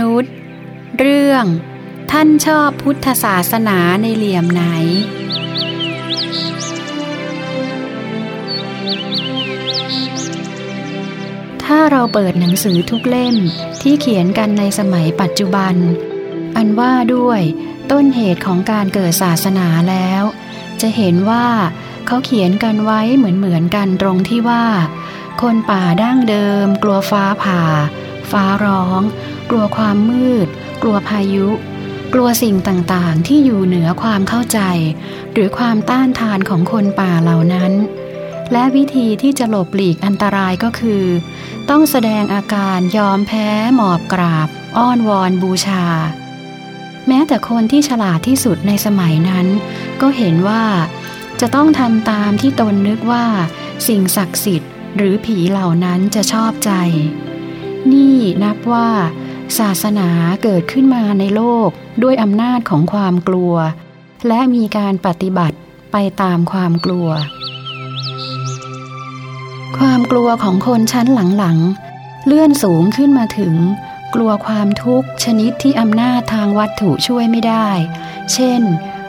นุษย์ เรื่อง ท่านชอบพุทธศาสนาในเหลี่ยมไหน ถ้าเราเปิดหนังสือทุกเล่มที่เขียนกันในสมัยปัจจุบัน อันว่าด้วยต้นเหตุของการเกิดศาสนาแล้ว จะเห็นว่าเขาเขียนกันไว้เหมือนเหมือนกันตรงที่ว่า คนป่าดั้งเดิม กลัวฟ้าผ่า ฟ้าร้อง ลัวความมืด กลัวพายุ กลัวสิ่งต่างๆ ที่อยู่เหนือความเข้าใจ หรือความต้านทานของคนป่าเหล่านั้น และวิธีที่จะหลบหลีกอันตรายก็คือ ต้องแสดงอาการยอมแพ้หมอบกราบ อ้อนวอนบูชา แม้แต่คนที่ฉลาดที่สุดในสมัยนั้น ก็เห็นว่า จะต้องทำตามที่ตนนึกว่า สิ่งศักดิ์สิทธิ์หรือผีเหล่านั้นจะชอบใจ นี่นับว่า ศาสนาเกิดขึ้นมาในโลกด้วยอำนาจของความกลัว และมีการปฏิบัติไปตามความกลัว ความกลัวของคนชั้นหลังๆ เลื่อนสูงขึ้นมาถึง กลัวความทุกข์ชนิดที่อำนาจทางวัตถุช่วยไม่ได้ เช่น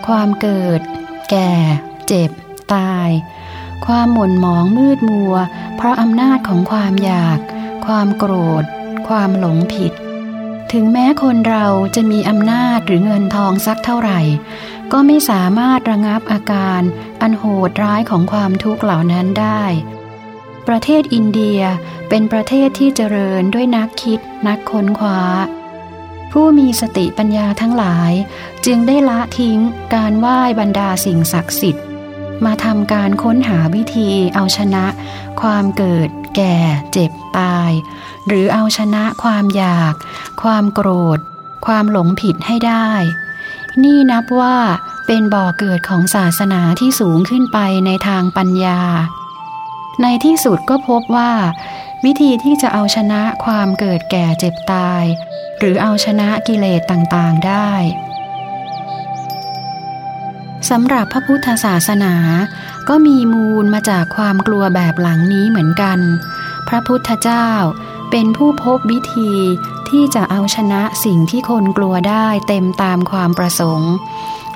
ความเกิด แก่ เจ็บ ตาย ความหม่นหมองมืดมัว เพราะอำนาจของความอยาก ความโกรธ ความหลงผิด ถึงแม้คนเราจะมีอำนาจหรือเงินทองสักเท่าไหร่ ก็ไม่สามารถระงับอาการ อันโหดร้ายของความทุกข์เหล่านั้นได้ ประเทศอินเดียเป็นประเทศที่เจริญด้วยนักคิด นักค้นคว้า ผู้มีสติปัญญาทั้งหลาย จึงได้ละทิ้งการไหว้บรรดาสิ่งศักดิ์สิทธิ์ มาทำการค้นหาวิธีเอาชนะ ความเกิด แก่ เจ็บตาย หรือเอาชนะความอยาก ความโกรธ ความหลงผิดให้ได้ นี่นับว่าเป็นบ่อเกิดของศาสนาที่สูงขึ้นไปในทางปัญญา ในที่สุดก็พบว่า วิธีที่จะเอาชนะความเกิดแก่เจ็บตาย หรือเอาชนะกิเลสต่างๆได้สำหรับพระพุทธศาสนา ก็มีมูลมาจากความกลัวแบบหลังนี้เหมือนกัน พระพุทธเจ้า เป็นผู้พบวิธีที่จะเอาชนะสิ่งที่คนกลัวได้เต็มตามความประสงค์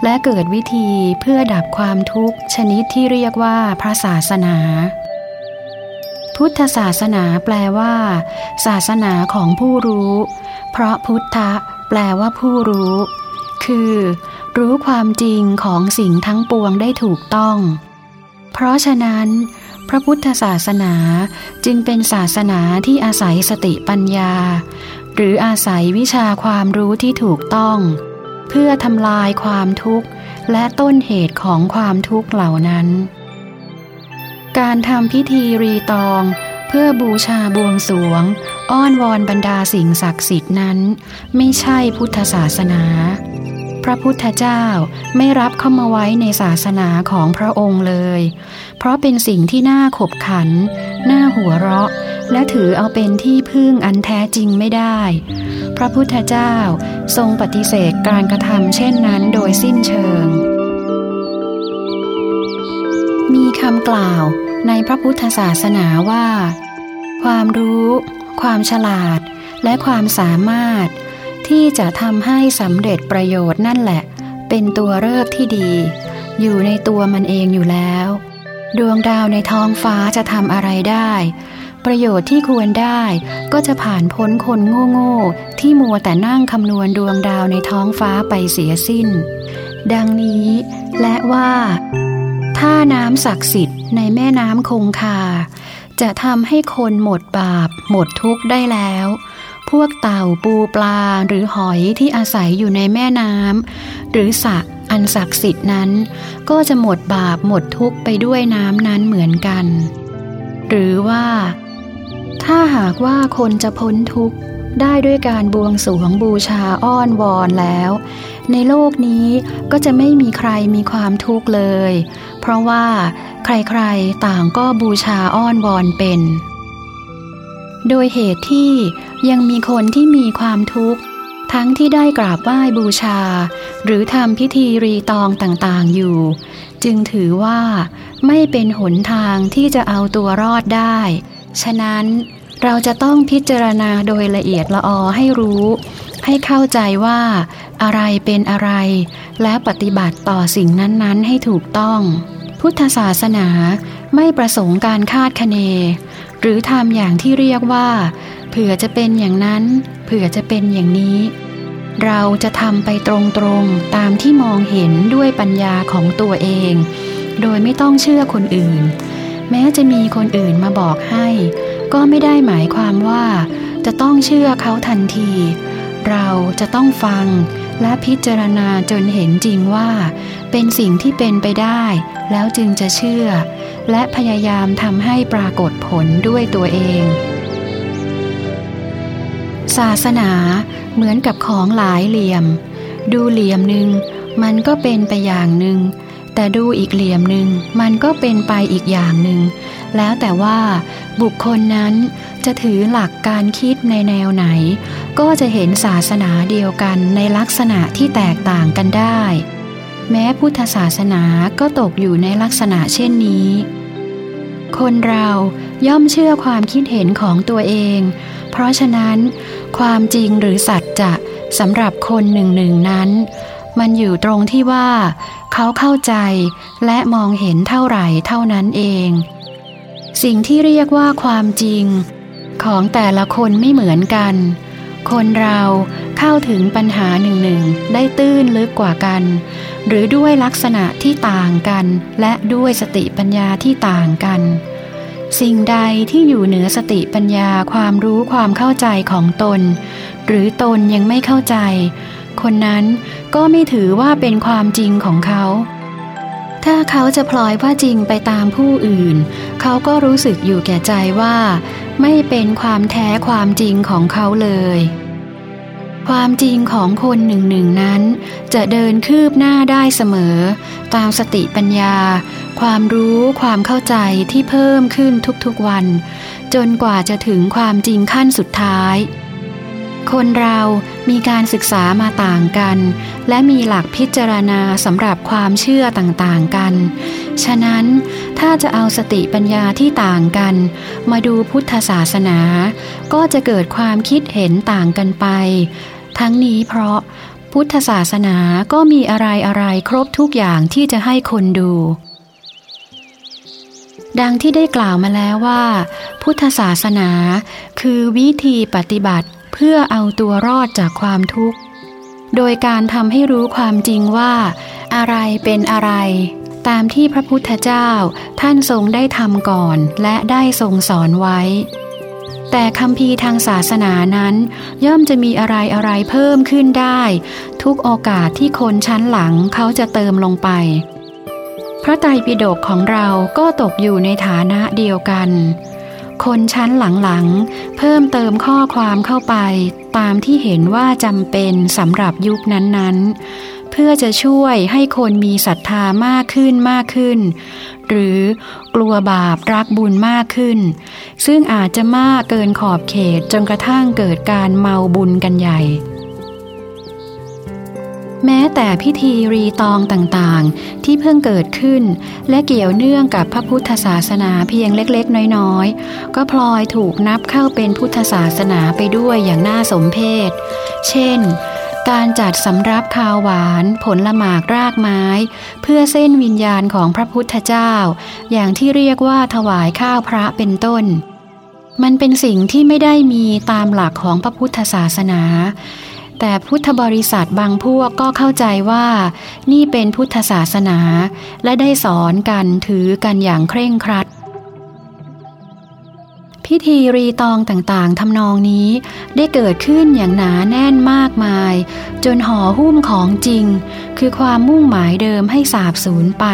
และเกิดวิธีเพื่อดับความทุกข์ ชนิดที่เรียกว่าพระศาสนา พุทธศาสนาแปลว่า ศาสนาของผู้รู้ เพราะพุทธะแปลว่าผู้รู้ คือ รู้ความจริงของสิ่งทั้งปวงได้ถูกต้อง เพราะฉะนั้น พระพุทธศาสนาจึงเป็นศาสนาที่อาศัยสติปัญญา หรืออาศัยวิชาความรู้ที่ถูกต้อง เพื่อทำลายความทุกข์และต้นเหตุของความทุกข์เหล่านั้น การทำพิธีรีตองเพื่อบูชาบวงสรวง อ้อนวอนบรรดาสิ่งศักดิ์สิทธิ์นั้น ไม่ใช่พุทธศาสนา ระพุทธเจ้าไม่รับเข้ามาไว้ในศาสนาของพระองค์เลย เพราะเป็นสิ่งที่น่าขบขัน น่าหัวเราะ และถือเอาเป็นที่พึ่งอันแท้จริงไม่ได้ พระพุทธเจ้าทรงปฏิเสธการกระทำเช่นนั้นโดยสิ้นเชิง มีคำกล่าวในพระพุทธศาสนาว่า ความรู้ ความฉลาด และความสามารถ ที่จะทำให้สำเร็จประโยชน์นั่นแหละ เป็นตัวเลิกที่ดี อยู่ในตัวมันเองอยู่แล้ว ดวงดาวในท้องฟ้าจะทำอะไรได้ ประโยชน์ที่ควรได้ก็จะผ่านพ้นคนโง่ๆที่มัวแต่นั่งคำนวณดวงดาวในท้องฟ้าไปเสียสิ้น ดังนี้ และว่าถ้าน้ำศักดิ์สิทธิ์ในแม่น้ำคงคา จะทำให้คนหมดบาป หมดทุกข์ได้แล้ว พวกเต่าปูปลาหรือหอยที่อาศัยอยู่ในแม่น้ำหรือสระอันศักดิ์สิทธิ์นั้น ก็จะหมดบาปหมดทุกข์ไปด้วยน้ำนั้นเหมือนกัน หรือว่า ถ้าหากว่าคนจะพ้นทุกข์ได้ด้วยการบวงสรวงบูชาอ้อนวอนแล้ว ในโลกนี้ก็จะไม่มีใครมีความทุกข์เลย เพราะว่าใครๆต่างก็บูชาอ้อนวอนเป็น โดยเหตุที่ยังมีคนที่มีความทุกข์ ทั้งที่ได้กราบไหว้บูชา หรือทำพิธีรีตองต่างๆอยู่ จึงถือว่าไม่เป็นหนทางที่จะเอาตัวรอดได้ ฉะนั้นเราจะต้องพิจารณาโดยละเอียดละออให้รู้ ให้เข้าใจว่าอะไรเป็นอะไร และปฏิบัติต่อสิ่งนั้นๆ ให้ถูกต้อง พุทธศาสนาไม่ประสงค์การคาดคะเน หรือทำอย่างที่เรียกว่าเผื่อจะเป็นอย่างนั้น เผื่อจะเป็นอย่างนี้ เราจะทำไปตรงๆตามที่มองเห็นด้วยปัญญาของตัวเอง โดยไม่ต้องเชื่อคนอื่น แม้จะมีคนอื่นมาบอกให้ ก็ไม่ได้หมายความว่า จะต้องเชื่อเขาทันที เราจะต้องฟังและพิจารณาจนเห็นจริงว่า เป็นสิ่งที่เป็นไปได้ แล้วจึงจะเชื่อ และพยายามทำให้ปรากฏผลด้วยตัวเอง ศาสนาเหมือนกับของหลายเหลี่ยม ดูเหลี่ยมหนึ่งมันก็เป็นไปอย่างหนึ่งแต่ดูอีกเหลี่ยมหนึ่งมันก็เป็นไปอีกอย่างหนึ่งแล้วแต่ว่าบุคคลนั้นจะถือหลักการคิดในแนวไหน ก็จะเห็นศาสนาเดียวกันในลักษณะที่แตกต่างกันได้ แม้พุทธศาสนาก็ตกอยู่ในลักษณะเช่นนี้ คนเราย่อมเชื่อความคิดเห็นของตัวเอง เพราะฉะนั้น ความจริงหรือสัจจะสำหรับคนหนึ่งหนึ่งนั้น มันอยู่ตรงที่ว่า เขาเข้าใจและมองเห็นเท่าไหร่เท่านั้นเอง สิ่งที่เรียกว่าความจริง ของแต่ละคนไม่เหมือนกัน คนเราเข้าถึงปัญหาหนึ่งหนึ่งได้ตื้นลึกกว่ากัน หรือด้วยลักษณะที่ต่างกัน และด้วยสติปัญญาที่ต่างกัน สิ่งใดที่อยู่เหนือสติปัญญาความรู้ความเข้าใจของตน หรือตนยังไม่เข้าใจ คนนั้นก็ไม่ถือว่าเป็นความจริงของเขา ถ้าเขาจะพลอยว่าจริงไปตามผู้อื่น เขาก็รู้สึกอยู่แก่ใจว่า ไม่เป็นความแท้ความจริงของเขาเลย ความจริงของคนหนึ่งหนึ่งนั้น จะเดินคืบหน้าได้เสมอ ตามสติปัญญา ความรู้ความเข้าใจที่เพิ่มขึ้นทุกๆวัน จนกว่าจะถึงความจริงขั้นสุดท้าย คนเรามีการศึกษามาต่างกัน และมีหลักพิจารณาสำหรับความเชื่อต่างๆกัน ฉะนั้นถ้าจะเอาสติปัญญาที่ต่างกัน มาดูพุทธศาสนา ก็จะเกิดความคิดเห็นต่างกันไป ทั้งนี้เพราะพุทธศาสนาก็มีอะไรอะไรครบทุกอย่างที่จะให้คนดู ดังที่ได้กล่าวมาแล้วว่า พุทธศาสนาคือวิธีปฏิบัติเพื่อเอาตัวรอดจากความทุกข์ โดยการทำให้รู้ความจริงว่า อะไรเป็นอะไร ตามที่พระพุทธเจ้าท่านทรงได้ทำก่อนและได้ทรงสอนไว้ แต่คำพีทางศาสนานั้น ย่อมจะมีอะไรอะไรเพิ่มขึ้นได้ ทุกโอกาสที่คนชั้นหลังเขาจะเติมลงไปพระไตรปิฎกของเราก็ตกอยู่ในฐานะเดียวกัน คนชั้นหลังๆ เพิ่มเติมข้อความเข้าไป ตามที่เห็นว่าจำเป็นสำหรับยุคนั้นๆ เพื่อจะช่วยให้คนมีศรัทธามากขึ้นมากขึ้น หรือกลัวบาปรักบุญมากขึ้น ซึ่งอาจจะมากเกินขอบเขตจนกระทั่งเกิดการเมาบุญกันใหญ่แม้แต่พิธีรีตองต่างๆ ที่เพิ่งเกิดขึ้น และเกี่ยวเนื่องกับพระพุทธศาสนาเพียงเล็กๆ น้อยๆ ก็พลอยถูกนับเข้าเป็นพุทธศาสนาไปด้วยอย่างน่าสมเพชเช่น การจัดสำรับข้าวหวาน ผลละหมากรากไม้ เพื่อเส้นวิญญาณของพระพุทธเจ้า อย่างที่เรียกว่าถวายข้าวพระเป็นต้น มันเป็นสิ่งที่ไม่ได้มีตามหลักของพระพุทธศาสนา แต่พุทธบริษัทบางพวกก็เข้าใจว่า นี่เป็นพุทธศาสนา และได้สอนกันถือกันอย่างเคร่งครัด พิธีรีตองต่างๆทำนองนี้ ได้เกิดขึ้นอย่างหนาแน่นมากมาย จนห่อหุ้มของจริง คือความมุ่งหมายเดิมให้สาบสูญไป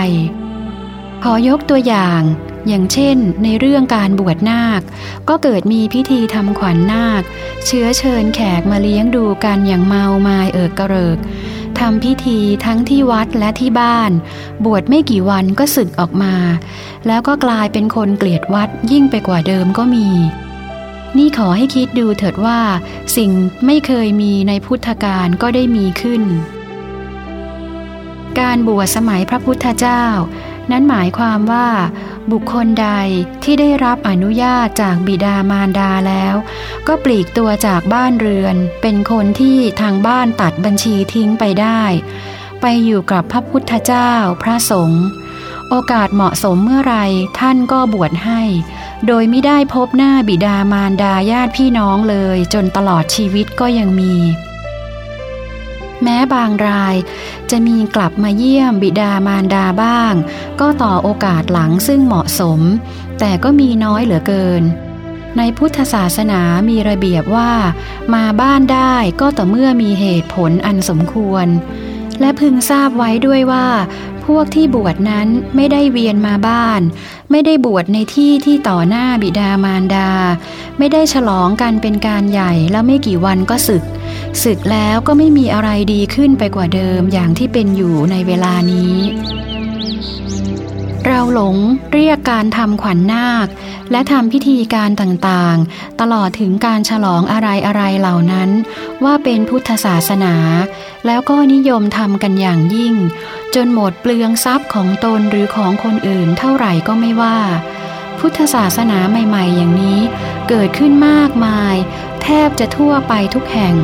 ขอยกตัวอย่างอย่างเช่น ในเรื่องการบวชนาค ก็เกิดมีพิธีทำขวัญนนาค เชื้อเชิญแขกมาเลี้ยงดูกันอย่างเมาไมายเอิกกระเริก ทำพิธีทั้งที่วัดและที่บ้าน บวชไม่กี่วันก็สึกออกมา แล้วก็กลายเป็นคนเกลียดวัดยิ่งไปกว่าเดิมก็มี นี่ขอให้คิดดูเถิดว่า สิ่งไม่เคยมีในพุทธกาลก็ได้มีขึ้น การบวชสมัยพระพุทธเจ้า นั้นหมายความว่า บุคคลใดที่ได้รับอนุญาตจากบิดามารดาแล้ว ก็ปลีกตัวจากบ้านเรือน เป็นคนที่ทางบ้านตัดบัญชีทิ้งไปได้ ไปอยู่กับพระพุทธเจ้าพระสงฆ์โอกาสเหมาะสมเมื่อไรท่านก็บวชให้ โดยไม่ได้พบหน้าบิดามารดาญาติพี่น้องเลย จนตลอดชีวิตก็ยังมี แม้บางราย จะมีกลับมาเยี่ยมบิดามารดาบ้าง ก็ต่อโอกาสหลังซึ่งเหมาะสม แต่ก็มีน้อยเหลือเกิน ในพุทธศาสนามีระเบียบว่า มาบ้านได้ก็ต่อเมื่อมีเหตุผลอันสมควร และพึงทราบไว้ด้วยว่า พวกที่บวชนั้นไม่ได้เวียนมาบ้าน ไม่ได้บวชในที่ที่ต่อหน้าบิดามารดา ไม่ได้ฉลองกันเป็นการใหญ่แล้วไม่กี่วันก็ศึก ศึกแล้วก็ไม่มีอะไรดีขึ้นไปกว่าเดิมอย่างที่เป็นอยู่ในเวลานี้ เราหลงเรียกการทำขวัญนนาค และทำพิธีการต่างๆ ตลอดถึงการฉลองอะไรๆเหล่านั้น ว่าเป็นพุทธศาสนา แล้วก็นิยมทำกันอย่างยิ่ง จนหมดเปลืองทรัพย์ของตนหรือของคนอื่นเท่าไหร่ก็ไม่ว่าพุทธศาสนาใหม่ ๆ อย่างนี้ เกิดขึ้นมากมาย แทบจะทั่วไปทุกแห่ง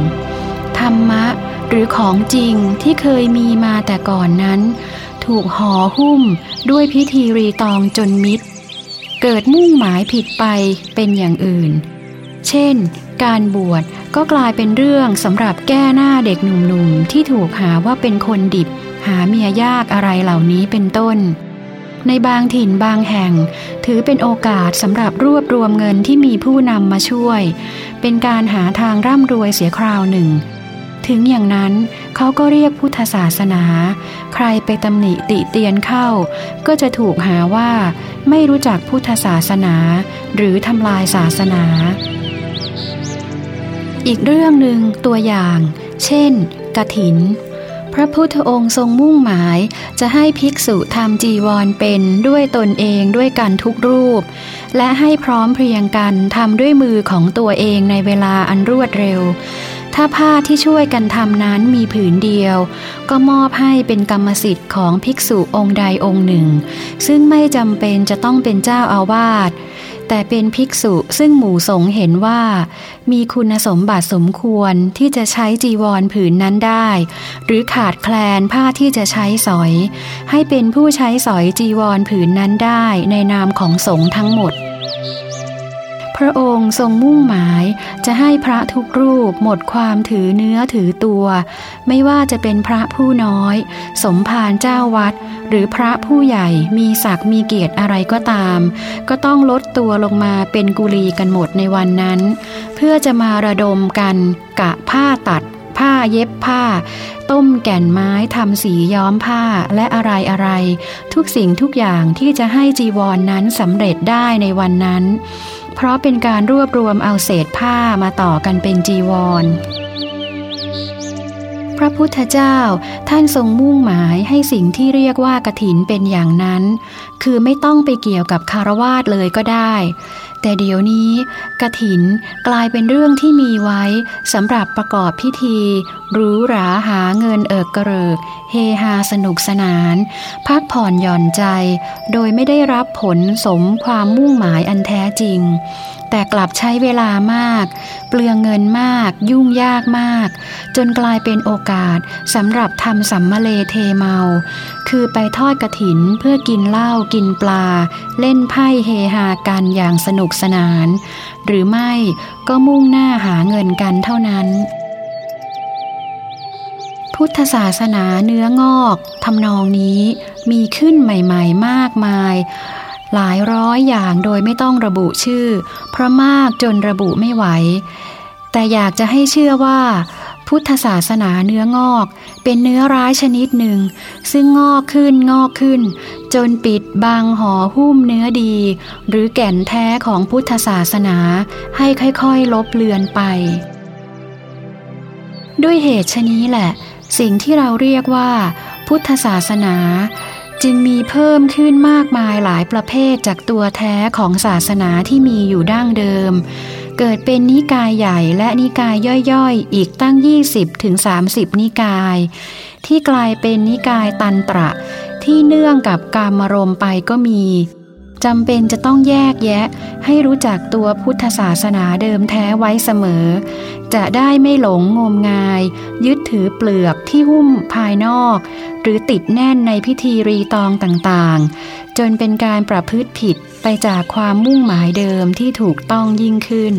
ธรรมะ หรือของจริงที่เคยมีมาแต่ก่อนนั้น ถูกห่อหุ้มด้วยพิธีรีตองจนมิดเกิดมุ่งหมายผิดไปเป็นอย่างอื่น เช่น การบวชก็กลายเป็นเรื่องสำหรับแก้หน้าเด็กหนุ่มๆ ที่ถูกหาว่าเป็นคนดิบ หาเมียยากอะไรเหล่านี้เป็นต้น ในบางถิ่นบางแห่ง ถือเป็นโอกาสสำหรับรวบรวมเงินที่มีผู้นำมาช่วย เป็นการหาทางร่ำรวยเสียคราวหนึ่ง ถึงอย่างนั้นเขาก็เรียกพุทธศาสนา ใครไปตำหนิติเตียนเข้า ก็จะถูกหาว่าไม่รู้จักพุทธศาสนา หรือทำลายศาสนา อีกเรื่องหนึ่งตัวอย่าง เช่นกระถิน พระพุทธองค์ทรงมุ่งหมายจะให้ภิกษุทำจีวรเป็นด้วยตนเองด้วยกันทุกรูป และให้พร้อมเพรียงกันทำด้วยมือของตัวเองในเวลาอันรวดเร็ว ถ้าผ้าที่ช่วยกันทำนั้นมีผืนเดียว ก็มอบให้เป็นกรรมสิทธิ์ของภิกษุองค์ใดองค์หนึ่ง ซึ่งไม่จำเป็นจะต้องเป็นเจ้าอาวาสแต่เป็นภิกษุซึ่งหมู่สงเห็นว่า มีคุณสมบัติสมควรที่จะใช้จีวรผืนนั้นได้ หรือขาดแคลนผ้าที่จะใช้สอย ให้เป็นผู้ใช้สอยจีวรผืนนั้นได้ในนามของสงทั้งหมด ระองค์ทรงมุ่งหมายจะให้พระทุกรูปหมดความถือเนื้อถือตัว ไม่ว่าจะเป็นพระผู้น้อย สมภารเจ้าวัด หรือพระผู้ใหญ่มีศักดิ์มีเกียรติอะไรก็ตาม ก็ต้องลดตัวลงมาเป็นกุลีกันหมดในวันนั้น เพื่อจะมาระดมกันกะผ้าตัด ผ้าเย็บผ้า ต้มแก่นไม้ทำสีย้อมผ้าและอะไรอะไร ทุกสิ่งทุกอย่างที่จะให้จีวรนนั้นสำเร็จได้ในวันนั้น เพราะเป็นการรวบรวมเอาเศษผ้ามาต่อกันเป็นจีวร พระพุทธเจ้าท่านทรงมุ่งหมายให้สิ่งที่เรียกว่ากระถินเป็นอย่างนั้น คือไม่ต้องไปเกี่ยวกับคารวาสเลยก็ได้ แต่เดี๋ยวนี้กระถินกลายเป็นเรื่องที่มีไว้สำหรับประกอบพิธีหรูหราหาเงินเอิกกระเริก เฮฮาสนุกสนาน พักผ่อนหย่อนใจ โดยไม่ได้รับผลสมความมุ่งหมายอันแท้จริง แต่กลับใช้เวลามาก เปลืองเงินมาก ยุ่งยากมาก จนกลายเป็นโอกาสสำหรับทำสัมมาเลเทเมา คือไปทอดกระถินเพื่อกินเหล้ากินปลา เล่นไพ่เฮฮากันอย่างสนุกสนาน หรือไม่ก็มุ่งหน้าหาเงินกันเท่านั้นพุทธศาสนาเนื้องอกทำนองนี้มีขึ้นใหม่ ๆ มากมาย หลายร้อยอย่างโดยไม่ต้องระบุชื่อ เพราะมากจนระบุไม่ไหว แต่อยากจะให้เชื่อว่า พุทธศาสนาเนื้องอก เป็นเนื้อร้ายชนิดหนึ่ง ซึ่งงอกขึ้นงอกขึ้น จนปิดบังห่อหุ้มเนื้อดี หรือแก่นแท้ของพุทธศาสนาให้ค่อยๆ ลบเลือนไป ด้วยเหตุชนี้แหละ สิ่งที่เราเรียกว่า พุทธศาสนา จึงมีเพิ่มขึ้นมากมายหลายประเภทจากตัวแท้ของศาสนาที่มีอยู่ดั้งเดิม เกิดเป็นนิกายใหญ่และนิกายย่อยๆ อีกตั้ง 20ถึง30นิกาย ที่กลายเป็นนิกายตันตระ ที่เนื่องกับการมารมไปก็มี จำเป็นจะต้องแยกแยะ ให้รู้จักตัวพุทธศาสนาเดิมแท้ไว้เสมอ จะได้ไม่หลงงมงาย ยึดถือเปลือกที่หุ้มภายนอก หรือติดแน่นในพิธีรีตองต่างๆ จนเป็นการประพฤติผิดไปจากความมุ่งหมายเดิมที่ถูกต้องยิ่งขึ้น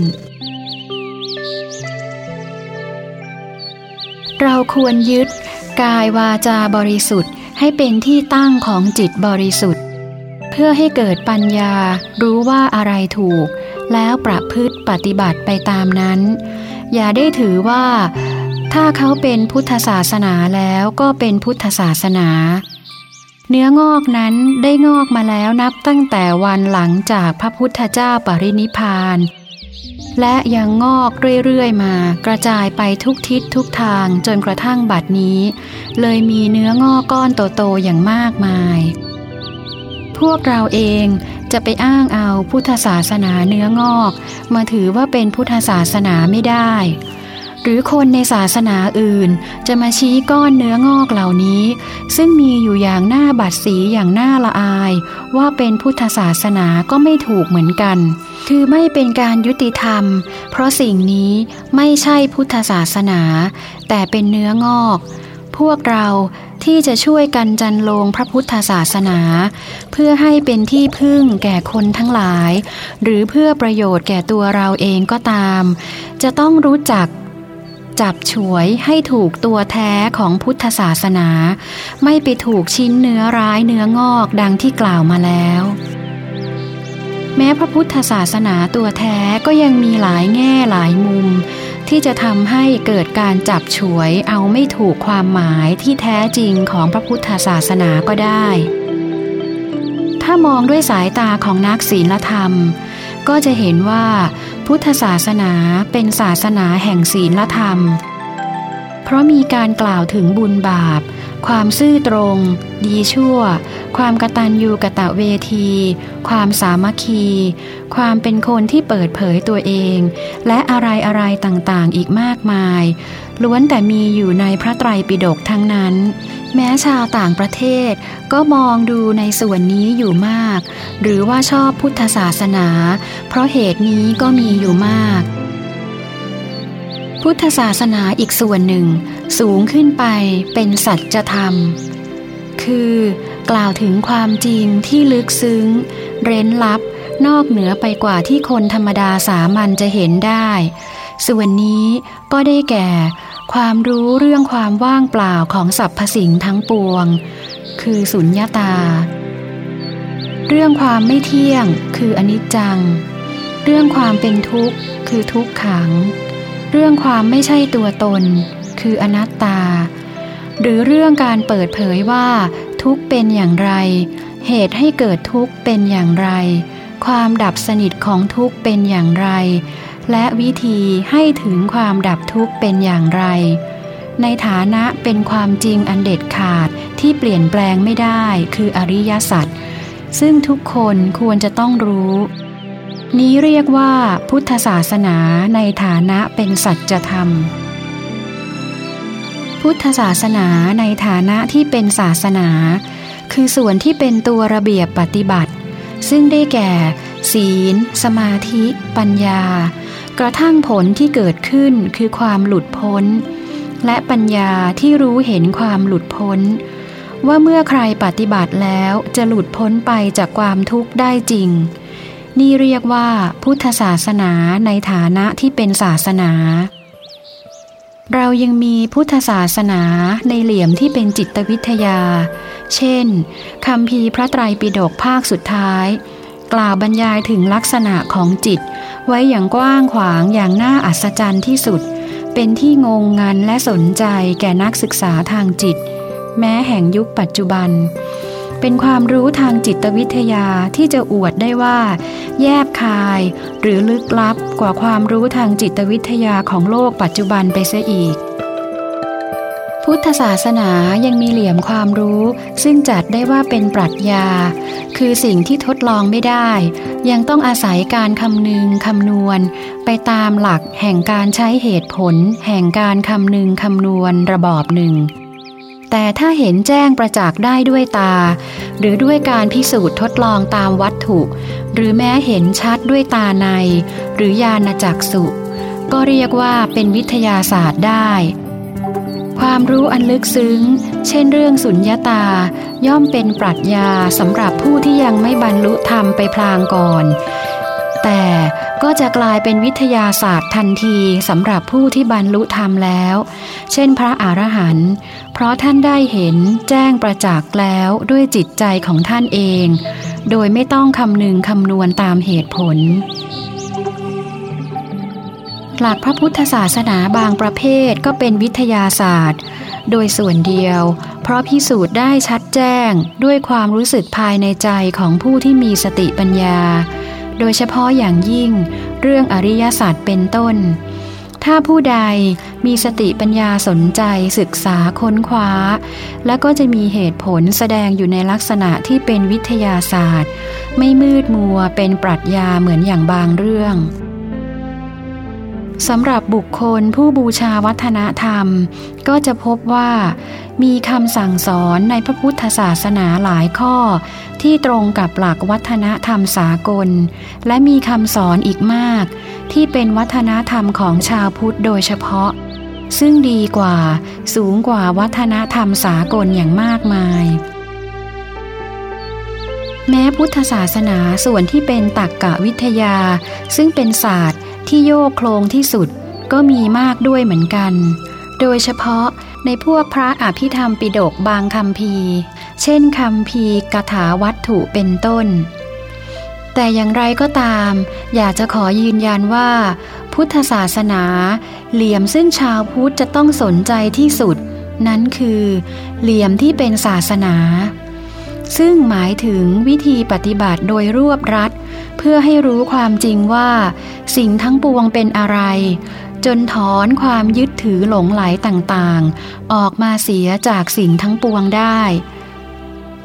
เราควรยึด กายวาจาบริสุทธิ์ให้เป็นที่ตั้งของจิตบริสุทธิ์ เพื่อให้เกิดปัญญารู้ว่าอะไรถูก แล้วประพฤติปฏิบัติไปตามนั้น อย่าได้ถือว่า ถ้าเขาเป็นพุทธศาสนาแล้วก็เป็นพุทธศาสนา เนื้องอกนั้นได้งอกมาแล้วนับตั้งแต่วันหลังจากพระพุทธเจ้าปรินิพานและยังงอกเรื่อยๆ มากระจายไปทุกทิศทุกทางจนกระทั่งบัดนี้ เลยมีเนื้องอกก้อนโตๆอย่างมากมาย พวกเราเองจะไปอ้างเอาพุทธศาสนาเนื้องอก มาถือว่าเป็นพุทธศาสนาไม่ได้ หรือคนในศาสนาอื่นจะมาชี้ก้อนเนื้องอกเหล่านี้ ซึ่งมีอยู่อย่างหน้าบัดสีอย่างหน้าละอาย ว่าเป็นพุทธศาสนาก็ไม่ถูกเหมือนกัน คือไม่เป็นการยุติธรรม เพราะสิ่งนี้ไม่ใช่พุทธศาสนา แต่เป็นเนื้องอก พวกเรา ที่จะช่วยกันจันลงพระพุทธศาสนา เพื่อให้เป็นที่พึ่งแก่คนทั้งหลาย หรือเพื่อประโยชน์แก่ตัวเราเองก็ตาม จะต้องรู้จักจับฉวยให้ถูกตัวแท้ของพุทธศาสนา ไม่ไปถูกชิ้นเนื้อร้ายเนื้องอกดังที่กล่าวมาแล้ว แม้พระพุทธศาสนาตัวแท้ก็ยังมีหลายแง่หลายมุม ที่จะทำให้เกิดการจับฉวยเอาไม่ถูกความหมายที่แท้จริงของพระพุทธศาสนาก็ได้ ถ้ามองด้วยสายตาของนักศีลธรรม ก็จะเห็นว่าพุทธศาสนาเป็นศาสนาแห่งศีลธรรม เพราะมีการกล่าวถึงบุญบาป ความซื่อตรง ดีชั่ว ความกตัญญูกะตะเวที ความสามัคคี ความเป็นคนที่เปิดเผยตัวเอง และอะไรอะไรต่างๆ อีกมากมาย ล้วนแต่มีอยู่ในพระไตรปิฎกทั้งนั้น แม้ชาวต่างประเทศก็มองดูในส่วนนี้อยู่มาก หรือว่าชอบพุทธศาสนา เพราะเหตุนี้ก็มีอยู่มาก พุทธศาสนาอีกส่วนหนึ่งสูงขึ้นไปเป็นสัจธรรม คือกล่าวถึงความจริงที่ลึกซึ้ง เร้นลับนอกเหนือไปกว่าที่คนธรรมดาสามัญจะเห็นได้ ส่วนนี้ก็ได้แก่ ความรู้เรื่องความว่างเปล่าของสรรพสิ่งทั้งปวง คือสุญญาตา เรื่องความไม่เที่ยงคืออนิจจัง เรื่องความเป็นทุกข์คือทุกขัง เรื่องความไม่ใช่ตัวตน คืออนัตตา หรือเรื่องการเปิดเผยว่า ทุกเป็นอย่างไร เหตุให้เกิดทุกเป็นอย่างไร ความดับสนิทของทุกเป็นอย่างไร และวิธีให้ถึงความดับทุกเป็นอย่างไร ในฐานะเป็นความจริงอันเด็ดขาดที่เปลี่ยนแปลงไม่ได้ คืออริยสัจซึ่งทุกคนควรจะต้องรู้ นี้เรียกว่าพุทธศาสนาในฐานะเป็นสัจธรรม พุทธศาสนาในฐานะที่เป็นศาสนา คือส่วนที่เป็นตัวระเบียบปฏิบัติ ซึ่งได้แก่ ศีล สมาธิ ปัญญา กระทั่งผลที่เกิดขึ้นคือความหลุดพ้น และปัญญาที่รู้เห็นความหลุดพ้น ว่าเมื่อใครปฏิบัติแล้วจะหลุดพ้นไปจากความทุกข์ได้จริง นี่เรียกว่าพุทธศาสนาในฐานะที่เป็นศาสนา เรายังมีพุทธศาสนาในเหลี่ยมที่เป็นจิตวิทยา เช่นคำพีพระไตรปิฎกภาคสุดท้าย กล่าวบรรยายถึงลักษณะของจิต ไว้อย่างกว้างขวางอย่างน่าอัศจรรย์ที่สุด เป็นที่งงงันและสนใจแก่นักศึกษาทางจิต แม้แห่งยุคปัจจุบัน เป็นความรู้ทางจิตวิทยาที่จะอวดได้ว่า แยบคาย หรือลึกลับกว่าความรู้ทางจิตวิทยาของโลกปัจจุบันไปเสียอีก พุทธศาสนายังมีเหลี่ยมความรู้ ซึ่งจัดได้ว่าเป็นปรัชญา คือสิ่งที่ทดลองไม่ได้ ยังต้องอาศัยการคำนึงคำนวณ ไปตามหลักแห่งการใช้เหตุผล แห่งการคำนึงคำนวณระบอบหนึ่ง แต่ถ้าเห็นแจ้งประจักษ์ได้ด้วยตา หรือด้วยการพิสูจน์ทดลองตามวัตถุ หรือแม้เห็นชัดด้วยตาใน หรือญาณจักสุ ก็เรียกว่าเป็นวิทยาศาสตร์ได้ ความรู้อันลึกซึ้ง เช่นเรื่องสุญญาตา ย่อมเป็นปรัชญาสำหรับผู้ที่ยังไม่บรรลุธรรมไปพลางก่อน แต่ ก็จะกลายเป็นวิทยาศาสตร์ทันทีสำหรับผู้ที่บรรลุธรรมแล้ว เช่นพระอรหันต์เพราะท่านได้เห็นแจ้งประจักษ์แล้วด้วยจิตใจของท่านเอง โดยไม่ต้องคำนึงคำนวณตามเหตุผล หลักพระพุทธศาสนาบางประเภทก็เป็นวิทยาศาสตร์ โดยส่วนเดียว เพราะพิสูจน์ได้ชัดแจ้งด้วยความรู้สึกภายในใจของผู้ที่มีสติปัญญา โดยเฉพาะอย่างยิ่งเรื่องอริยศาสตร์เป็นต้น ถ้าผู้ใดมีสติปัญญาสนใจศึกษาค้นคว้า และก็จะมีเหตุผลแสดงอยู่ในลักษณะที่เป็นวิทยาศาสตร์ ไม่มืดมัวเป็นปรัชญาเหมือนอย่างบางเรื่อง สำหรับบุคคลผู้บูชาวัฒนธรรม ก็จะพบว่า มีคำสั่งสอนในพระพุทธศาสนาหลายข้อ ที่ตรงกับหลักวัฒนธรรมสากล และมีคำสอนอีกมาก ที่เป็นวัฒนธรรมของชาวพุทธโดยเฉพาะ ซึ่งดีกว่าสูงกว่าวัฒนธรรมสากลอย่างมากมายแม้พุทธศาสนาส่วนที่เป็นตักกะวิทยา ซึ่งเป็นศาสตร์ ที่โยกโครงที่สุดก็มีมากด้วยเหมือนกัน โดยเฉพาะในพวกพระอภิธรรมปิฎกบางคำพีเช่นคำพีกถาวัตถุเป็นต้น แต่อย่างไรก็ตาม อยากจะขอยืนยันว่า พุทธศาสนา เหลี่ยมซึ่งชาวพุทธจะต้องสนใจที่สุด นั้นคือ เหลี่ยมที่เป็นศาสนา ซึ่งหมายถึงวิธีปฏิบัติโดยรวบรัด พื่อให้รู้ความจริงว่า สิ่งทั้งปวงเป็นอะไร จนถอนความยึดถือหลงไหลต่างๆ ออกมาเสียจากสิ่งทั้งปวงได้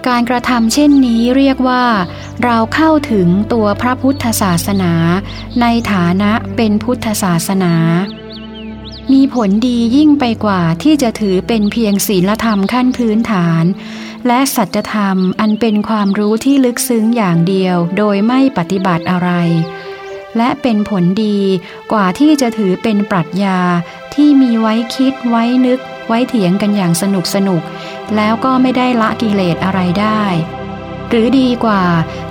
การกระทำเช่นนี้เรียกว่า เราเข้าถึงตัวพระพุทธศาสนา ในฐานะเป็นพุทธศาสนา มีผลดียิ่งไปกว่าที่จะถือเป็นเพียงศีลธรรมขั้นพื้นฐาน และสัจธรรมอันเป็นความรู้ที่ลึกซึ้งอย่างเดียวโดยไม่ปฏิบัติอะไร และเป็นผลดีกว่าที่จะถือเป็นปรัชญาที่มีไว้คิดไว้นึก ไว้เถียงกันอย่างสนุกสนุก แล้วก็ไม่ได้ละกิเลสอะไรได้ หรือดีกว่า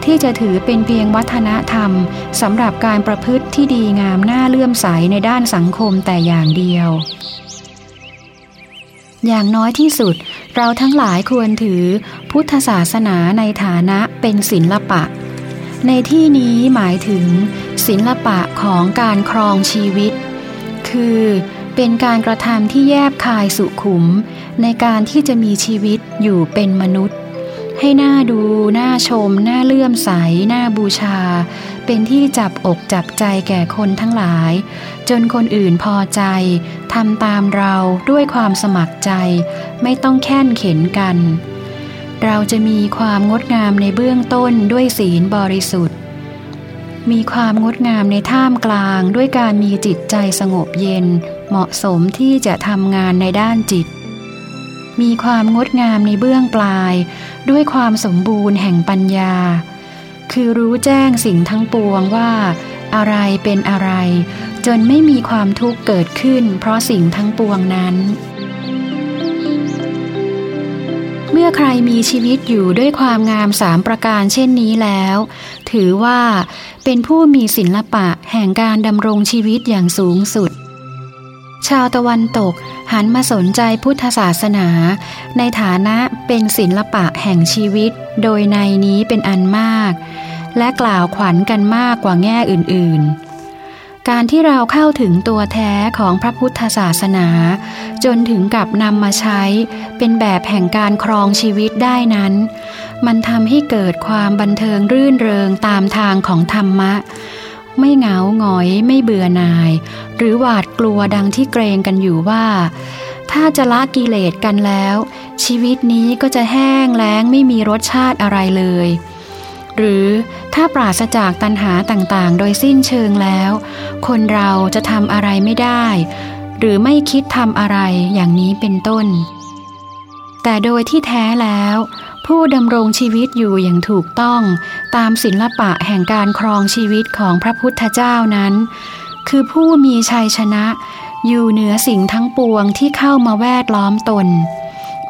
ที่จะถือเป็นเพียงวัฒนธรรมสำหรับการประพฤติที่ดีงามน่าเลื่อมใสในด้านสังคมแต่อย่างเดียว อย่างน้อยที่สุด เราทั้งหลายควรถือพุทธศาสนาในฐานะเป็นศิลปะ ในที่นี้หมายถึง ศิลปะของการครองชีวิต คือเป็นการกระทำที่แยบคายสุขุม ในการที่จะมีชีวิตอยู่เป็นมนุษย์ ให้หน้าดูหน้าชม หน้าเลื่อมใสหน้าบูชา เป็นที่จับอกจับใจแก่คนทั้งหลาย จนคนอื่นพอใจทำตามเราด้วยความสมัครใจ ไม่ต้องแค้นเข็นกัน เราจะมีความงดงามในเบื้องต้นด้วยศีลบริสุทธิ์ มีความงดงามในท่ามกลางด้วยการมีจิตใจสงบเย็น เหมาะสมที่จะทำงานในด้านจิต มีความงดงามในเบื้องปลาย ด้วยความสมบูรณ์แห่งปัญญา คือรู้แจ้งสิ่งทั้งปวงว่า อะไรเป็นอะไร จนไม่มีความทุกข์เกิดขึ้น เพราะสิ่งทั้งปวงนั้น เมื่อใครมีชีวิตอยู่ด้วยความงามสามประการเช่นนี้แล้ว ถือว่าเป็นผู้มีศิลปะแห่งการดำรงชีวิตอย่างสูงสุด ชาวตะวันตกหันมาสนใจพุทธศาสนา ในฐานะเป็นศิลปะแห่งชีวิต โดยในนี้เป็นอันมาก และกล่าวขวัญกันมากกว่าแง่อื่นๆ การที่เราเข้าถึงตัวแท้ของพระพุทธศาสนา จนถึงกับนำมาใช้ เป็นแบบแห่งการครองชีวิตได้นั้น มันทำให้เกิดความบันเทิงรื่นเริงตามทางของธรรมะ ไม่เหงาหงอยไม่เบื่อหน่าย หรือหวาดกลัวดังที่เกรงกันอยู่ว่า ถ้าจะละกิเลสกันแล้ว ชีวิตนี้ก็จะแห้งแล้งไม่มีรสชาติอะไรเลย หรือถ้าปราศจากตัณหาต่างๆ โดยสิ้นเชิงแล้ว คนเราจะทำอะไรไม่ได้ หรือไม่คิดทำอะไรอย่างนี้เป็นต้นแแต่โดยที่แท้แล้ว ผู้ดำรงชีวิตอยู่อย่างถูกต้อง ตามศิลปะแห่งการครองชีวิตของพระพุทธเจ้านั้น คือผู้มีชัยชนะ อยู่เหนือสิ่งทั้งปวงที่เข้ามาแวดล้อมตน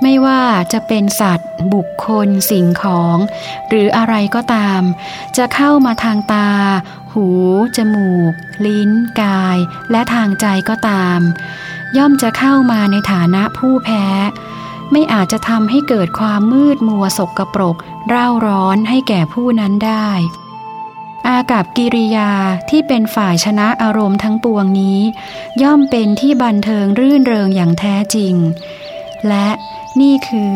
ไม่ว่าจะเป็นสัตว์ บุคคล สิ่งของ หรืออะไรก็ตาม จะเข้ามาทางตา หู จมูก ลิ้น กาย และทางใจก็ตาม ย่อมจะเข้ามาในฐานะผู้แพ้ ไม่อาจจะทำให้เกิดความมืดมัวสกปรกเร่าร้อนให้แก่ผู้นั้นได้ อากับกิริยาที่เป็นฝ่ายชนะอารมณ์ทั้งปวงนี้ ย่อมเป็นที่บันเทิงรื่นเริงอย่างแท้จริง และนี่คือ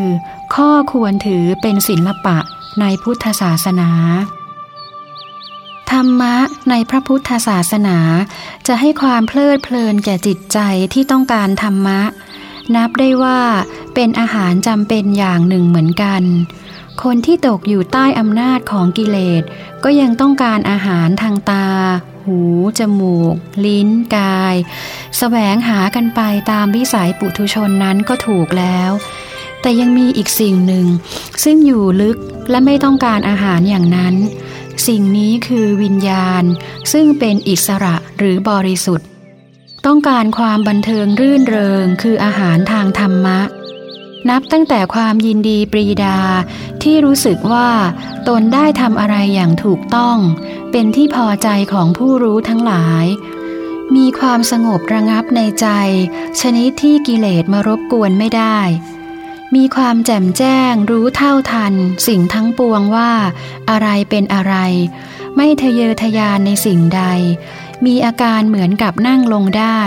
ข้อควรถือเป็นศิลปะในพุทธศาสนา ธรรมะในพระพุทธศาสนา จะให้ความเพลิดเพลินแก่จิตใจที่ต้องการธรรมะ นับได้ว่าเป็นอาหารจำเป็นอย่างหนึ่งเหมือนกัน คนที่ตกอยู่ใต้อำนาจของกิเลส ก็ยังต้องการอาหารทางตา หู จมูก ลิ้น กายสแสวงหากันไปตามวิสัยปุถุชนนั้นก็ถูกแล้ว แต่ยังมีอีกสิ่งหนึ่ง ซึ่งอยู่ลึกและไม่ต้องการอาหารอย่างนั้น สิ่งนี้คือวิญญาณ ซึ่งเป็นอิสระหรือบริสุทธิ์ ต้องการความบันเทิงรื่นเริงคืออาหารทางธรรมะ นับตั้งแต่ความยินดีปรีดาที่รู้สึกว่า ตนได้ทำอะไรอย่างถูกต้อง เป็นที่พอใจของผู้รู้ทั้งหลาย มีความสงบระงับในใจ ชนิดที่กิเลสมารบกวนไม่ได้ มีความแจ่มแจ้งรู้เท่าทัน สิ่งทั้งปวงว่า อะไรเป็นอะไร ไม่ทะเยอทะยานในสิ่งใด มีอาการเหมือนกับนั่งลงได้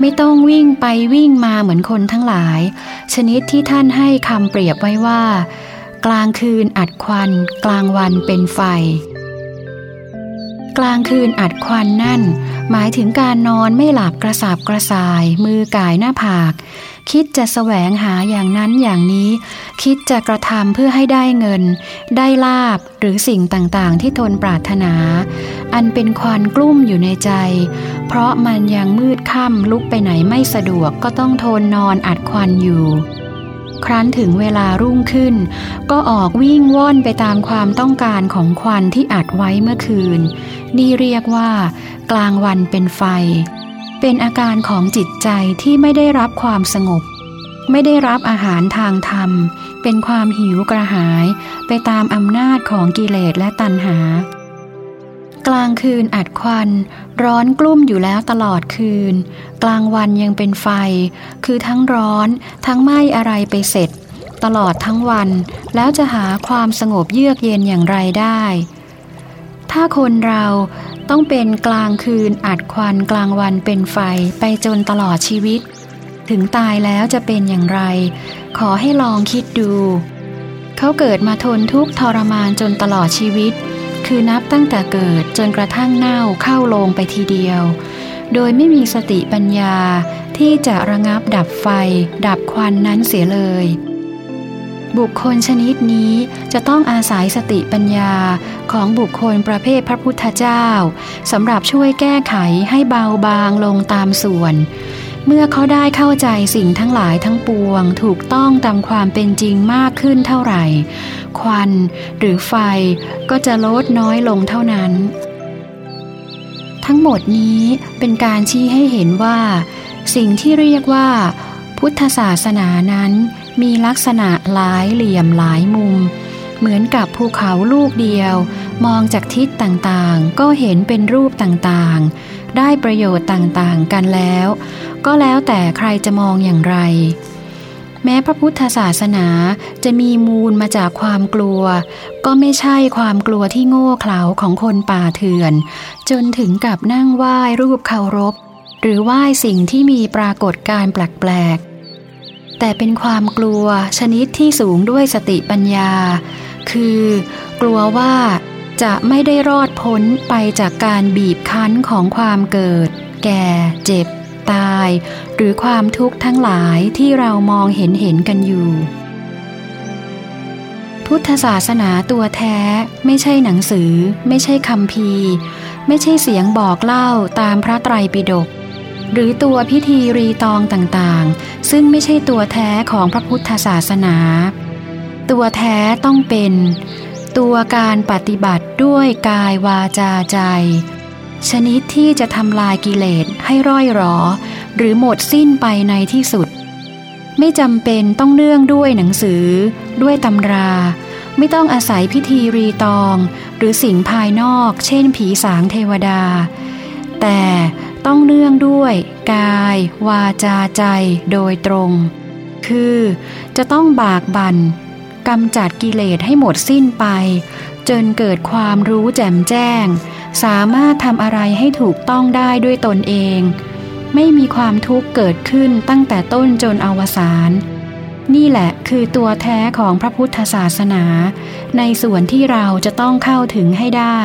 ไม่ต้องวิ่งไปวิ่งมาเหมือนคนทั้งหลาย ชนิดที่ท่านให้คำเปรียบไว้ว่า กลางคืนอัดควัน กลางวันเป็นไฟ กลางคืนอัดควันนั่น หมายถึงการนอนไม่หลับกระสับกระส่าย มือกายหน้าผาก คิดจะแสวงหาอย่างนั้นอย่างนี้ คิดจะกระทำเพื่อให้ได้เงิน ได้ลาบหรือสิ่งต่างๆ ที่ตนปรารถนา อันเป็นควันกลุ้มอยู่ในใจ เพราะมันยังมืดค่ำลุกไปไหนไม่สะดวกก็ต้องทนนอนอัดควันอยู่ครั้นถึงเวลารุ่งขึ้น ก็ออกวิ่งว่อนไปตามความต้องการของควันที่อัดไว้เมื่อคืน นี่เรียกว่า กลางวันเป็นไฟ เป็นอาการของจิตใจที่ไม่ได้รับความสงบ ไม่ได้รับอาหารทางธรรม เป็นความหิวกระหาย ไปตามอำนาจของกิเลสและตัณหา กลางคืนอัดควัน ร้อนกลุ่มอยู่แล้วตลอดคืน กลางวันยังเป็นไฟ คือทั้งร้อนทั้งไหม้อะไรไปเสร็จ ตลอดทั้งวัน แล้วจะหาความสงบเยือกเย็นอย่างไรได้ ถ้าคนเราต้องเป็นกลางคืนอัดควันกลางวันเป็นไฟไปจนตลอดชีวิต ถึงตายแล้วจะเป็นอย่างไร ขอให้ลองคิดดู เขาเกิดมาทนทุกข์ทรมานจนตลอดชีวิต คือนับตั้งแต่เกิดจนกระทั่งเน่าเข้าลงไปทีเดียว โดยไม่มีสติปัญญาที่จะระงับดับไฟ ดับควันนั้นเสียเลย บุคคลชนิดนี้จะต้องอาศัยสติปัญญาของบุคคลประเภทพระพุทธเจ้าสำหรับช่วยแก้ไขให้เบาบางลงตามส่วน เมื่อเขาได้เข้าใจสิ่งทั้งหลายทั้งปวง ถูกต้องตามความเป็นจริงมากขึ้นเท่าไหร่ ควันหรือไฟก็จะลดน้อยลงเท่านั้น ทั้งหมดนี้เป็นการชี้ให้เห็นว่า สิ่งที่เรียกว่า พุทธศาสนานั้น มีลักษณะหลายเหลี่ยมหลายมุม เหมือนกับภูเขาลูกเดียว มองจากทิศต่างๆ ก็เห็นเป็นรูปต่างๆ ได้ประโยชน์ต่างๆกันแล้ว ก็แล้วแต่ใครจะมองอย่างไร แม้พระพุทธศาสนาจะมีมูลมาจากความกลัว ก็ไม่ใช่ความกลัวที่โง่เขลาของคนป่าเถื่อน จนถึงกับนั่งไหว้รูปเคารพหรือไหว้สิ่งที่มีปรากฏการแปลกๆ แต่เป็นความกลัวชนิดที่สูงด้วยสติปัญญา คือกลัวว่าจะไม่ได้รอดพ้นไปจากการบีบคั้นของความเกิด แก่ เจ็บ ตาย หรือความทุกข์ทั้งหลายที่เรามองเห็นเห็นกันอยู่ พุทธศาสนาตัวแท้ไม่ใช่หนังสือ ไม่ใช่คำพีไม่ใช่เสียงบอกเล่าตามพระไตรปิฎก หรือตัวพิธีรีตองต่างๆ ซึ่งไม่ใช่ตัวแท้ของพระพุทธศาสนา ตัวแท้ต้องเป็น ตัวการปฏิบัติด้วยกายวาจาใจ ชนิดที่จะทำลายกิเลสให้ร่อยหรอ หรือหมดสิ้นไปในที่สุด ไม่จำเป็นต้องเนื่องด้วยหนังสือ ด้วยตำรา ไม่ต้องอาศัยพิธีรีตอง หรือสิ่งภายนอก เช่นผีสางเทวดา แต่ ต้องเนื่องด้วย กาย วาจาใจโดยตรง คือจะต้องบากบัน่นกำจัดกิเลสให้หมดสิ้นไป จนเกิดความรู้แจ่มแจ้ง สามารถทำอะไรให้ถูกต้องได้ด้วยตนเอง ไม่มีความทุกข์เกิดขึ้นตั้งแต่ต้นจนอวสานนี่แหละคือตัวแท้ของพระพุทธศาสนา ในส่วนที่เราจะต้องเข้าถึงให้ได้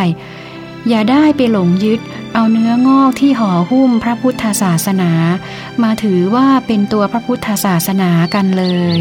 อย่าได้ไปหลงยึด เอาเนื้องอกที่ห่อหุ้มพระพุทธศาสนา มาถือว่าเป็นตัวพระพุทธศาสนากันเลย